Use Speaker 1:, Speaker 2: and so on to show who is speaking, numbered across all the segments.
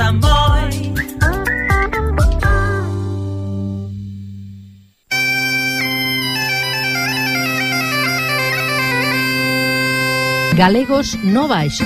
Speaker 1: Samboy.
Speaker 2: Galegos no baixo.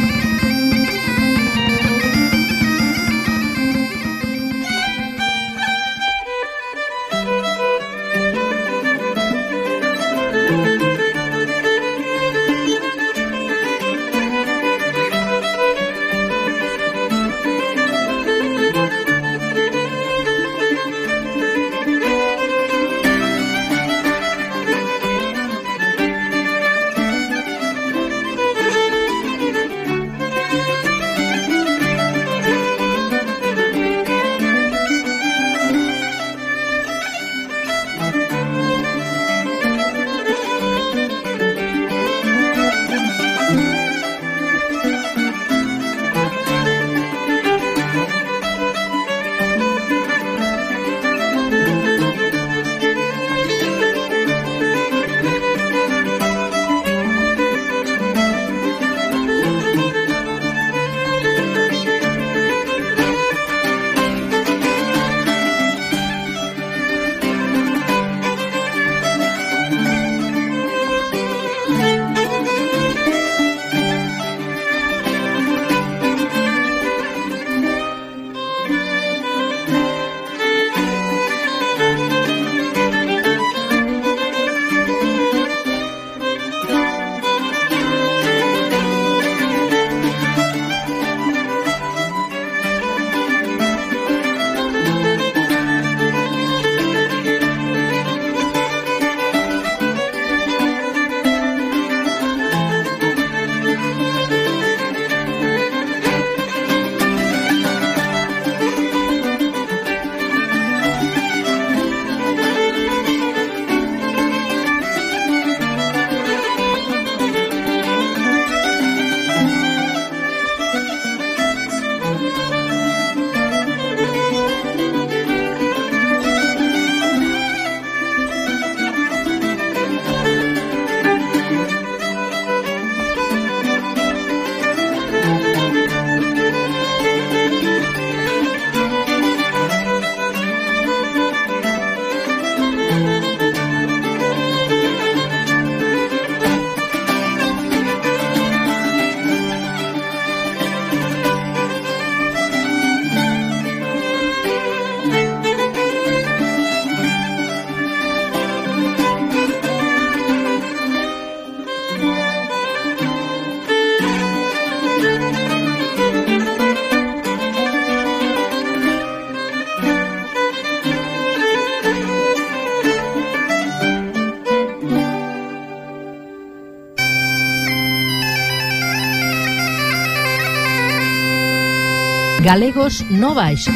Speaker 2: Galegos no baixo.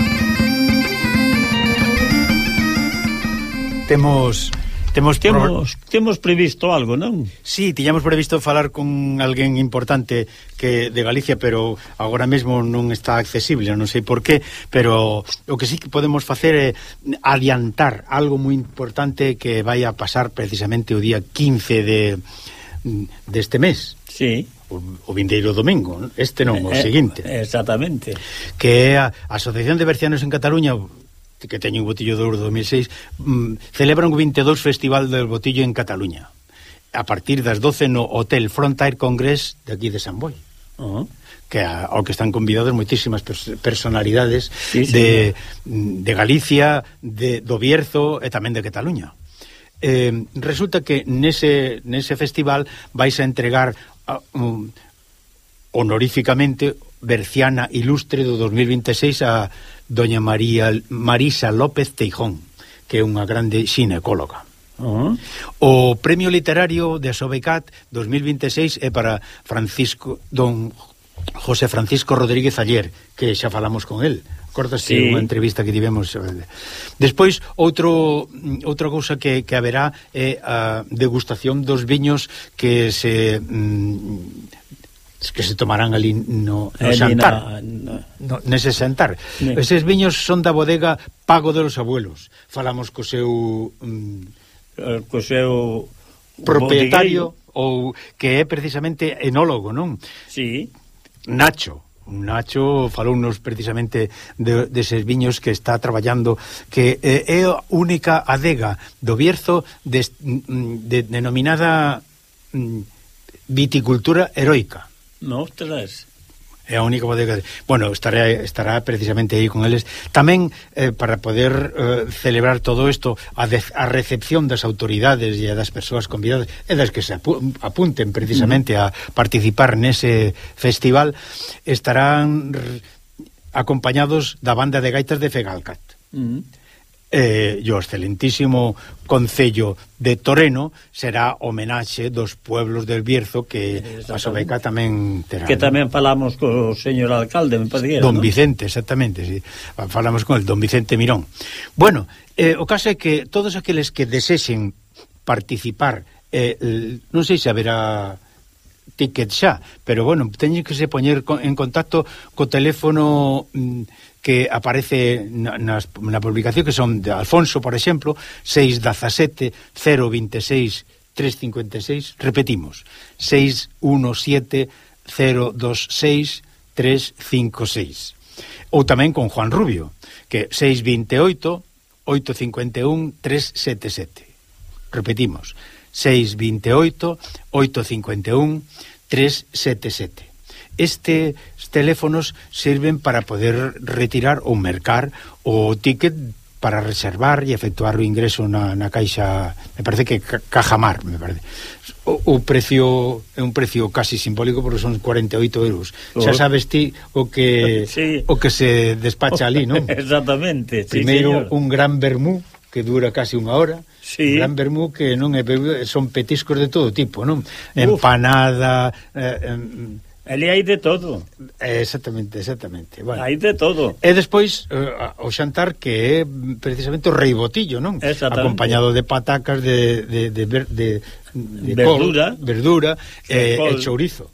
Speaker 3: Temos Temos
Speaker 4: temos temos previsto algo, non?
Speaker 3: Sí, tiñamos previsto falar con alguén importante que de Galicia, pero agora mesmo non está accesible, non sei por qué, pero o que sí que podemos facer é adiantar algo moi importante que vai a pasar precisamente o día 15 de deste de mes.
Speaker 4: Sí
Speaker 3: o vindeiro domingo, este non, o
Speaker 4: eh, eh,
Speaker 3: seguinte.
Speaker 4: Exactamente.
Speaker 3: Que é a Asociación de Bercianos en Cataluña que teñen o Botillo de Ouro 2006 mm, celebran o 22 Festival del Botillo en Cataluña a partir das 12 no Hotel Frontier Congress de aquí de San Boi
Speaker 4: uh -huh.
Speaker 3: que a, ao que están convidados moitísimas personalidades
Speaker 4: sí, sí,
Speaker 3: de, sí. Mm, de Galicia de, do Bierzo e tamén de Cataluña eh, resulta que nese, nese festival vais a entregar um, honoríficamente berciana ilustre do 2026 a doña María Marisa López Teijón, que é unha grande xinecóloga.
Speaker 4: Uh -huh.
Speaker 3: O Premio Literario de Sobecat 2026 é para Francisco don José Francisco Rodríguez Ayer, que xa falamos con el, Acordaste sí. unha entrevista que tivemos eh, Despois, outro outra cousa que, que haberá é a degustación dos viños que se mm, que se tomarán ali no, no xantar
Speaker 4: no,
Speaker 3: no, nese xantar sí. eses viños son da bodega Pago de los Abuelos falamos co seu mm, eh,
Speaker 4: co seu
Speaker 3: propietario ou que é precisamente enólogo, non?
Speaker 4: Sí.
Speaker 3: Nacho Nacho falounos precisamente de, deses viños que está traballando que eh, é a única adega do Bierzo de, mm, de, denominada mm, viticultura heroica.
Speaker 4: Ostras,
Speaker 3: é a única bodega. Bueno, estará estará precisamente aí con eles. Tamén eh, para poder eh, celebrar todo isto a, de, a recepción das autoridades e das persoas convidadas e das que se apu apunten precisamente uh -huh. a participar nese festival estarán acompañados da banda de gaitas de Fegalcat. Uh -huh eh, e o excelentísimo Concello de Toreno será homenaxe dos pueblos del Bierzo que a Sobeca tamén terá.
Speaker 4: Que tamén falamos co señor alcalde, me parece que era,
Speaker 3: Don
Speaker 4: ¿no?
Speaker 3: Vicente, exactamente, sí. falamos con el Don Vicente Mirón. Bueno, eh, o caso é que todos aqueles que desexen participar, eh, el, non sei se haberá ticket xa, pero bueno, teñen que se poñer en contacto co teléfono mm, que aparece na, na, na publicación que son de Alfonso, por exemplo, 617 026 356, repetimos, 617 026 356. Ou tamén con Juan Rubio, que 628 851 377. Repetimos, 628 851 377 este teléfonos sirven para poder retirar ou mercar o ticket para reservar e efectuar o ingreso na, na caixa, me parece que Cajamar, me parece. O, o precio é un precio casi simbólico porque son 48 euros. Oh. Xa sabes ti o que sí. o que se despacha ali, non?
Speaker 4: Exactamente,
Speaker 3: Primeiro
Speaker 4: sí,
Speaker 3: un gran vermú que dura casi unha hora.
Speaker 4: Sí.
Speaker 3: Un gran vermú que non é son petiscos de todo tipo, non? Uf. Empanada, eh, eh,
Speaker 4: Ali hai de todo.
Speaker 3: Eh, exactamente, exactamente. Bueno.
Speaker 4: Hai de todo.
Speaker 3: E despois uh, o xantar que é precisamente o reibotillo, non? Acompañado de patacas de de de, de, de, de
Speaker 4: verdura,
Speaker 3: col, verdura eh, e, e chourizo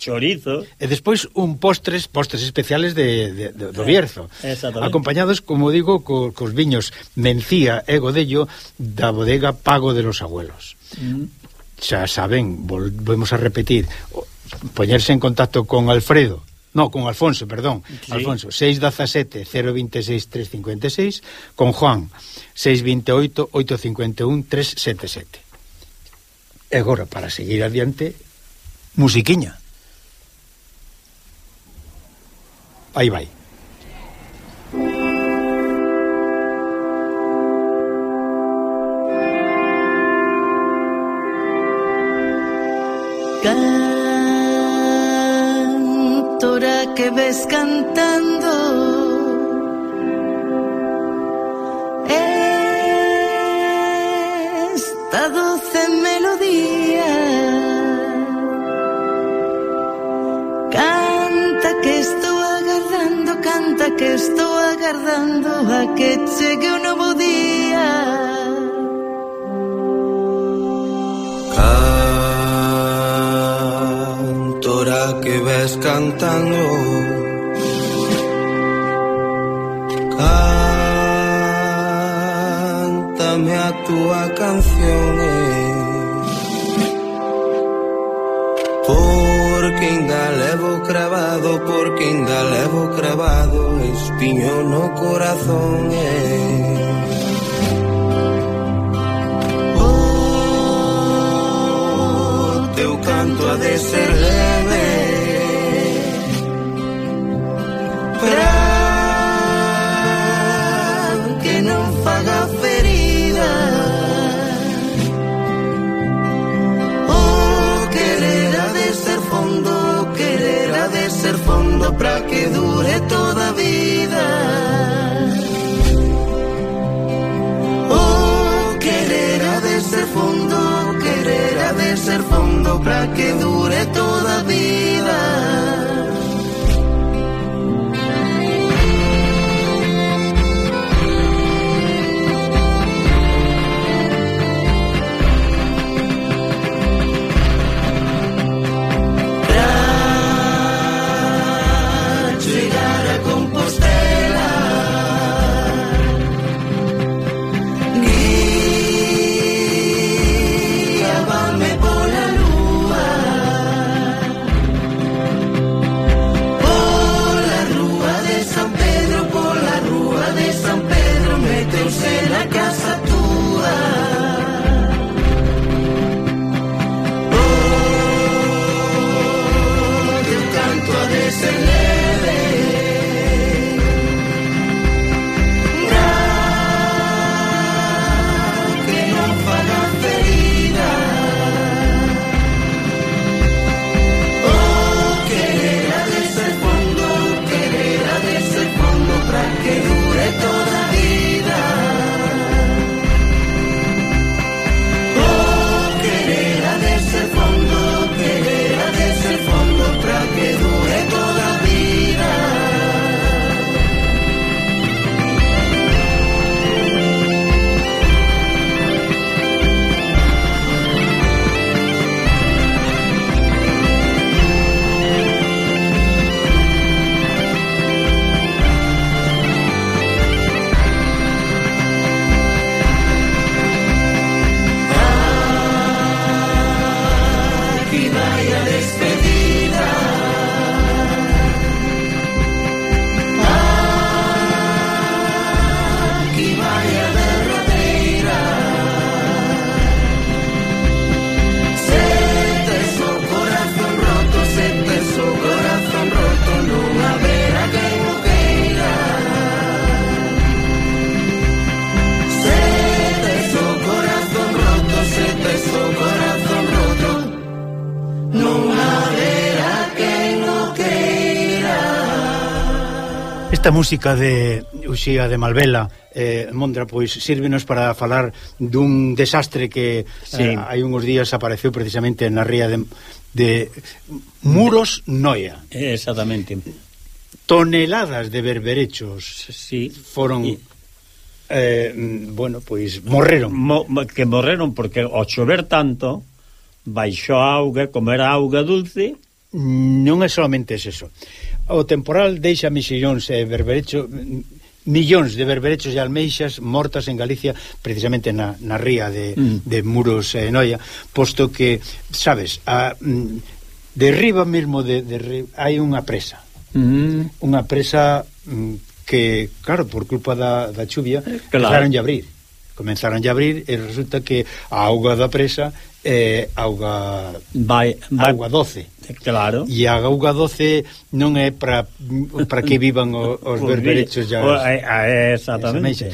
Speaker 4: chorizo.
Speaker 3: E despois un postres, postres especiales de, de, de do Bierzo. Acompañados, como digo, co, cos viños Mencía e Godello da bodega Pago de los Abuelos. Mm. Xa saben, volvemos a repetir, poñerse en contacto con Alfredo, No, con Alfonso, perdón. Sí. Alfonso, 617-026-356. Con Juan, 628-851-377. E agora, para seguir adiante, musiquiña. Aí vai.
Speaker 1: Cantora que ves cantando, he estado que estou agardando a que chegue un novo día
Speaker 5: Cantora que ves cantando Cántame a tua canción eh porque ainda levo cravado, porque ainda levo cravado espiño no corazón eh. Oh, teu canto a de ser leve ter fondo para que dure todo.
Speaker 3: esta música de Uxía de Malvela eh, Mondra, pois sírvenos para falar dun desastre que eh,
Speaker 4: sí.
Speaker 3: eh, hai uns días apareceu precisamente na ría de, de Muros Noia eh,
Speaker 4: Exactamente
Speaker 3: Toneladas de berberechos
Speaker 4: sí.
Speaker 3: foron...
Speaker 4: Y...
Speaker 3: Eh, bueno, pois morreron
Speaker 4: Mo, Que morreron porque ao chover tanto baixou a auga, como era auga dulce
Speaker 3: non é solamente eso O temporal deixa mexillóns e berberecho millóns de berberechos e almeixas mortas en Galicia, precisamente na, na ría de,
Speaker 4: mm.
Speaker 3: de Muros e Noia, posto que, sabes, a, mm, de riba mesmo de, de hai unha presa.
Speaker 4: Mm.
Speaker 3: Unha presa mm, que, claro, por culpa da, da chuvia,
Speaker 4: claro.
Speaker 3: deixaron de abrir comenzaron a abrir e resulta que a auga da presa é auga
Speaker 4: vai, vai
Speaker 3: auga doce.
Speaker 4: Claro.
Speaker 3: E a auga doce non é para para que vivan os,
Speaker 4: os
Speaker 3: berberechos ya.
Speaker 4: Os, eh, ah, exactamente.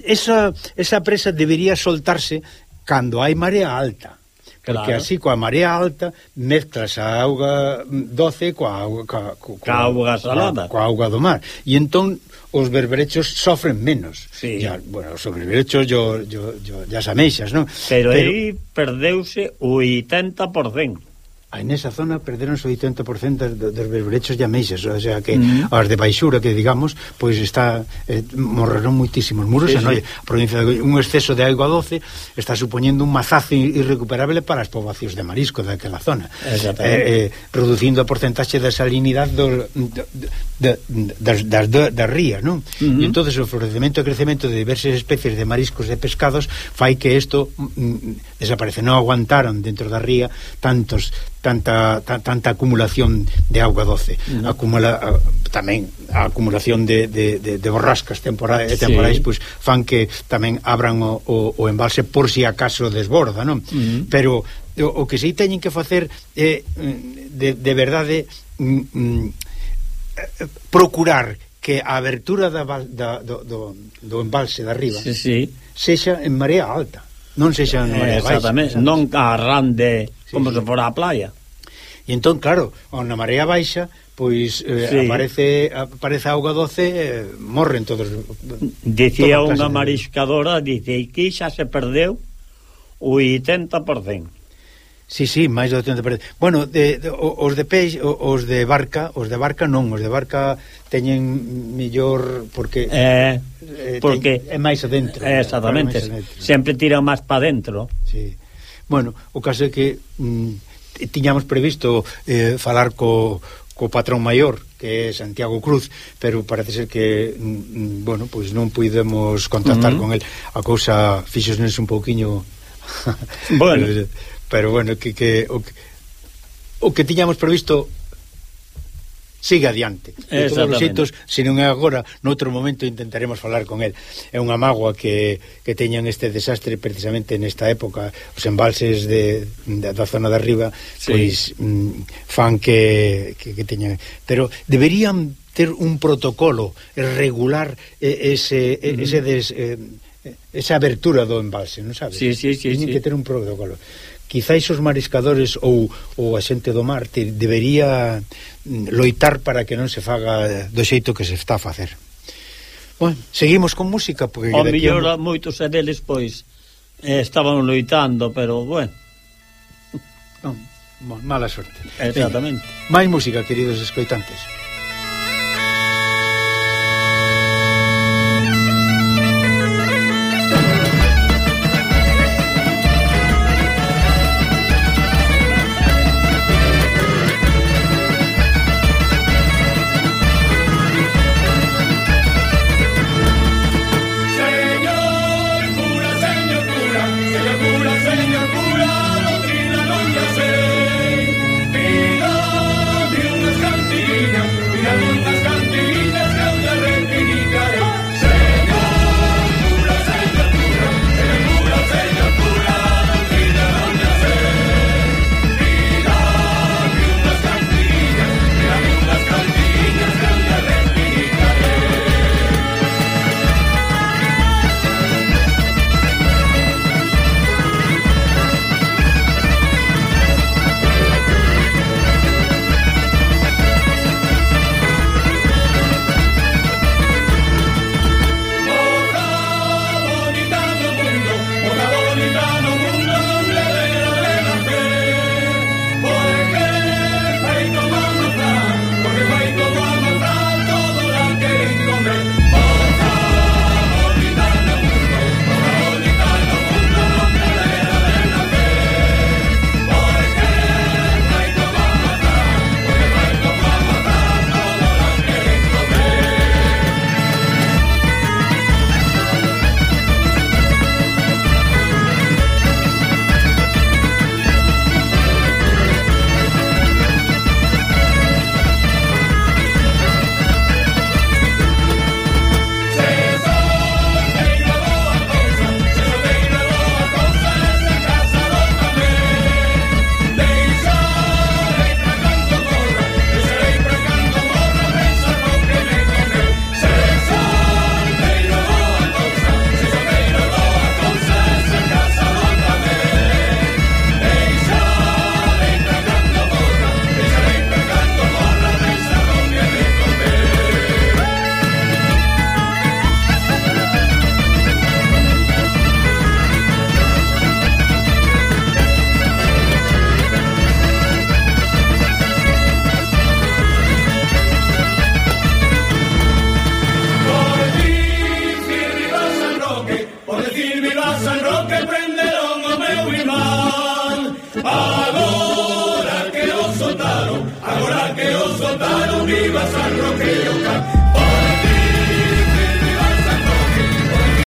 Speaker 3: Esa, esa presa debería soltarse cando hai marea alta
Speaker 4: Claro.
Speaker 3: Porque así coa marea alta mezclas a auga doce coa auga, coa, coa,
Speaker 4: coa, auga salada,
Speaker 3: coa auga do mar. E entón os berberechos sofren menos.
Speaker 4: Sí.
Speaker 3: Ya, bueno, os berberechos yo, yo, yo, as ameixas, non?
Speaker 4: Pero, Pero aí perdeuse o 80%.
Speaker 3: Aí nesa zona perderonse 80% dos berberechos llameixes, o sea que
Speaker 4: mm.
Speaker 3: as de baixura que digamos, pois está eh, morreron moitísimos muros,
Speaker 4: sí,
Speaker 3: e sí. a provincia de, un exceso de auga doce está supoñendo un mazazo irrecuperable para as poboacións de marisco daquela zona. Eh, eh, reducindo a porcentaxe da salinidade do, do, do, das, das, das rías, non?
Speaker 4: Mm -hmm.
Speaker 3: E entonces o florecemento e crecemento de diversas especies de mariscos e pescados fai que isto mm, mm desaparece, non aguantaron dentro da ría tantos tanta ta, tanta acumulación de auga doce
Speaker 4: mm.
Speaker 3: acumula a, tamén a acumulación de, de, de, de borrascas temporais,
Speaker 4: sí.
Speaker 3: temporais pois, fan que tamén abran o, o, o embalse por si acaso desborda non?
Speaker 4: Mm.
Speaker 3: pero o, o que sei teñen que facer é de, de verdade mm, mm, procurar que a abertura da, da, do, do, do embalse de arriba
Speaker 4: sí, sí.
Speaker 3: sexa en marea alta Non sexa unha eh, marea baixa.
Speaker 4: Exactamente,
Speaker 3: sabes?
Speaker 4: non arrande
Speaker 3: sí,
Speaker 4: como
Speaker 3: sí.
Speaker 4: se fora a playa.
Speaker 3: E entón, claro, na marea baixa, pois eh,
Speaker 4: sí.
Speaker 3: aparece aparece auga doce, eh, morren todos.
Speaker 4: Dicía unha mariscadora, dice, que xa se perdeu o 80%.
Speaker 3: Sí, sí, máis do 80%. Bueno, de, de, os de peix, os de barca, os de barca non, os de barca teñen mellor porque
Speaker 4: eh,
Speaker 3: eh
Speaker 4: porque
Speaker 3: teñen, é máis adentro.
Speaker 4: Eh,
Speaker 3: exactamente. Máis adentro.
Speaker 4: Sempre tiran máis para dentro.
Speaker 3: Sí. Bueno, o caso é que mm, tiñamos previsto eh, falar co co patrón maior que é Santiago Cruz, pero parece ser que mm, mm bueno, pois non puidemos contactar
Speaker 4: uh -huh.
Speaker 3: con el. A cousa fixosnes un pouquiño
Speaker 4: Bueno,
Speaker 3: pero bueno, que, que o, que, o que tiñamos previsto sigue adiante. De todos os xeitos, se non é agora, noutro momento intentaremos falar con el. É unha mágoa que, que teñan este desastre precisamente nesta época. Os embalses de, de, da zona de arriba
Speaker 4: sí.
Speaker 3: pois mm, fan que, que, que teñan... Pero deberían ter un protocolo regular ese, ese des, eh, esa abertura do embalse, non sabes?
Speaker 4: Sí, sí, sí,
Speaker 3: Teñen
Speaker 4: sí.
Speaker 3: que ter un protocolo quizáis os mariscadores ou, ou a xente do mar te, debería mm, loitar para que non se faga do xeito que se está a facer. Bueno, seguimos con música porque
Speaker 4: O mellor
Speaker 3: a...
Speaker 4: moitos a deles pois eh, estaban loitando, pero bueno.
Speaker 3: Non, mala sorte.
Speaker 4: Exactamente.
Speaker 3: Máis música, queridos escoitantes.